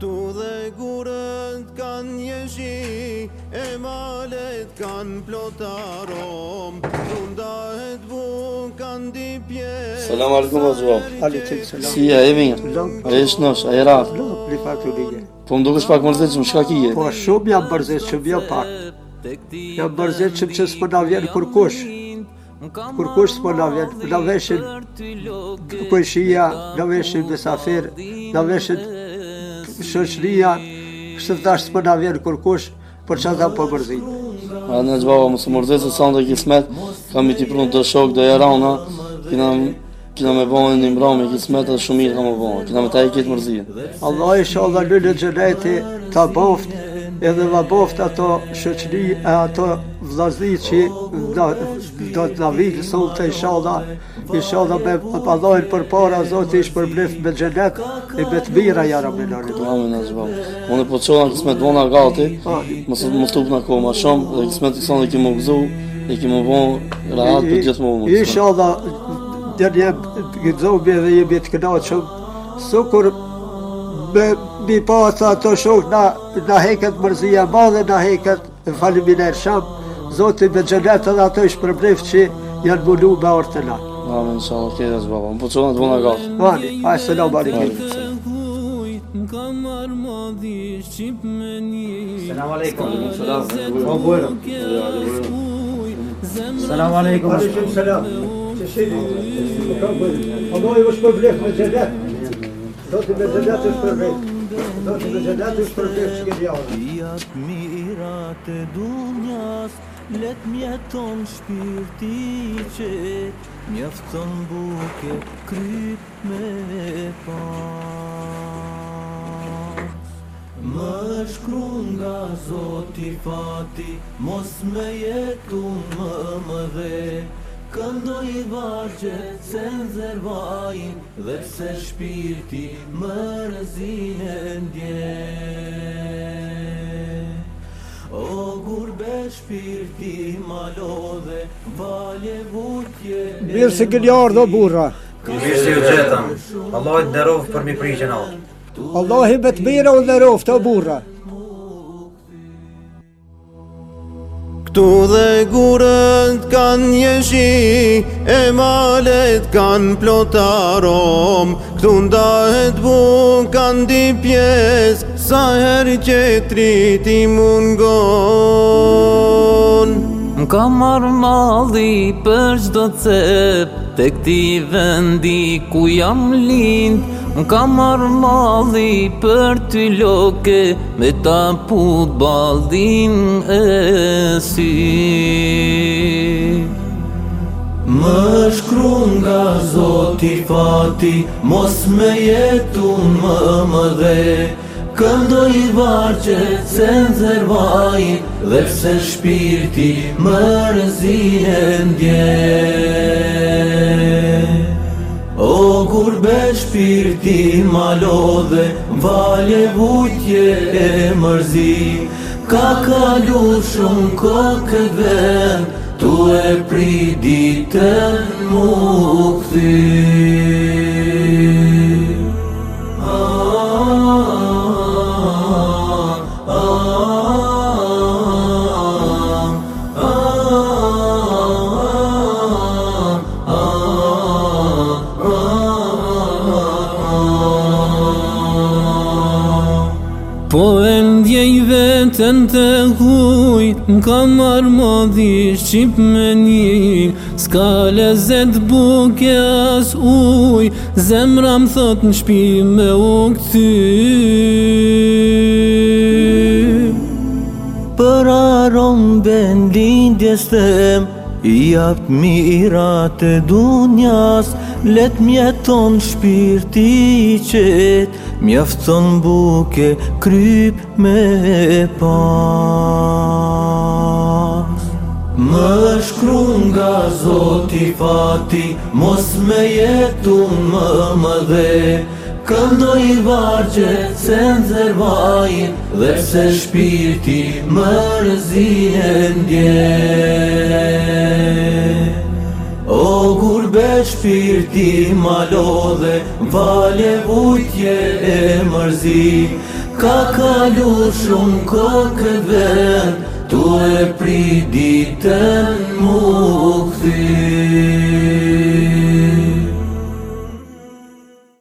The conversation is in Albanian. Tu dhe gurët kanë jeshi e malet kanë plotarom, të ndahet bunë kanë di pje Salam alikum, o zhvam. Si, a e minë, a e shë nësh, a e rafë. Lëgë pli pak të Po më dukësh pak mërëzit që më shka kije. Po, shumë jam bërëzit që vjo pak. Jam bërëzit që më që së përna vjenë kërkush. Kërkush së përna vjenë. Në veshën, në veshën, në veshën, në në veshën, shëshlija, së të ashtë për në kërkush, për që ta për po përzinë. A në që baba, më së mërzit, se sa kismet, kam i ti prunë të shok dhe jarana, kina, kina me bëhen një mbrami, kismet shumë shumir kam me bëhen, kina me ta i kitë mërzit. Allah i shalla lëllë gjëreti ta boft, edhe va boft ato shëqli, e ato vlazi që do të na vijë sonte inshallah inshallah be padoj për para zoti i shpërblet me xhelek e me tbira ya rabbel alamin unë po çojam të smet vona gati ah. mos mos tub na koma shom dhe të smet sonë që më gzu dhe që më von rahat të gjithë më mund inshallah dhe dhe gjithë u bëve i bëti që dau çu sukur be bi pa sa të shoh na na heket mrzia e madhe na heket falimin e Zotë i be gjëgatë edhe ato i përbrefë që janë bulu me orë të lanë. Mame, në shalë, të kjetës, baba. Më përcuna të vëna gafë. Vani, hajë se lau bari kjetë. Salam aleikum. Salam. Salam. Salam. Salam. Aleikum selam. Salam. Salam. Salam. Salam. Salam. Salam. Salam. Salam. Salam. Salam. Salam. Salam. Salam. Salam. Salam. Jak mirat e dunjas Let mjeton shpirti që Mjefton buke kryp me pa Më shkru nga zoti fati Mos me jetu më më dhe Këndoj i vargje, se në zervajin, dhe se shpirti më rëzine në O gurbe shpirti më lodhe, valje vërtje në Mirë se këllë dhe burra. Mirë se ju gjetëm, Allah i të nërovë për mi prijë që Allah i me të mirë nërovë të burra. Tu dhe gurët kanë njëshi, e malet kanë plotarom, Këtu nda e të bukë kanë di pjesë, sa herë që tri ti mund gonë. Më ka marë madhi për shdo të të këti vendi ku jam lindë, Më ka marrë madhi për ty loke Me ta put baldin e si Më shkru nga zoti fati Mos me jetu më më dhe Këndo i varë që se në zërvaj Dhe pse shpirti më rëzien dje kur be pirti ma lodhe, valje vujtje e mërzi Ka kalu shumë ko këtë vend, tu e pri mu këthin Po e ndjej vetën të huj Më ka marrë modhi shqip me një Ska le zet buke as uj Zemra më thot në shpi me u këty Për arom bendin djes të Jap mi irat e dunjas Let mjeton shpirti i qet Mjafton buke kryp me pas Më shkru nga zoti fati Mos me jetu më më dhe Këndo i vargje se nëzër vajin Dhe se shpirti më rëzien djen firti malo dhe vale vujtje e mërzi Ka kalu shumë ka këtë vend, tu e priditen mu këthin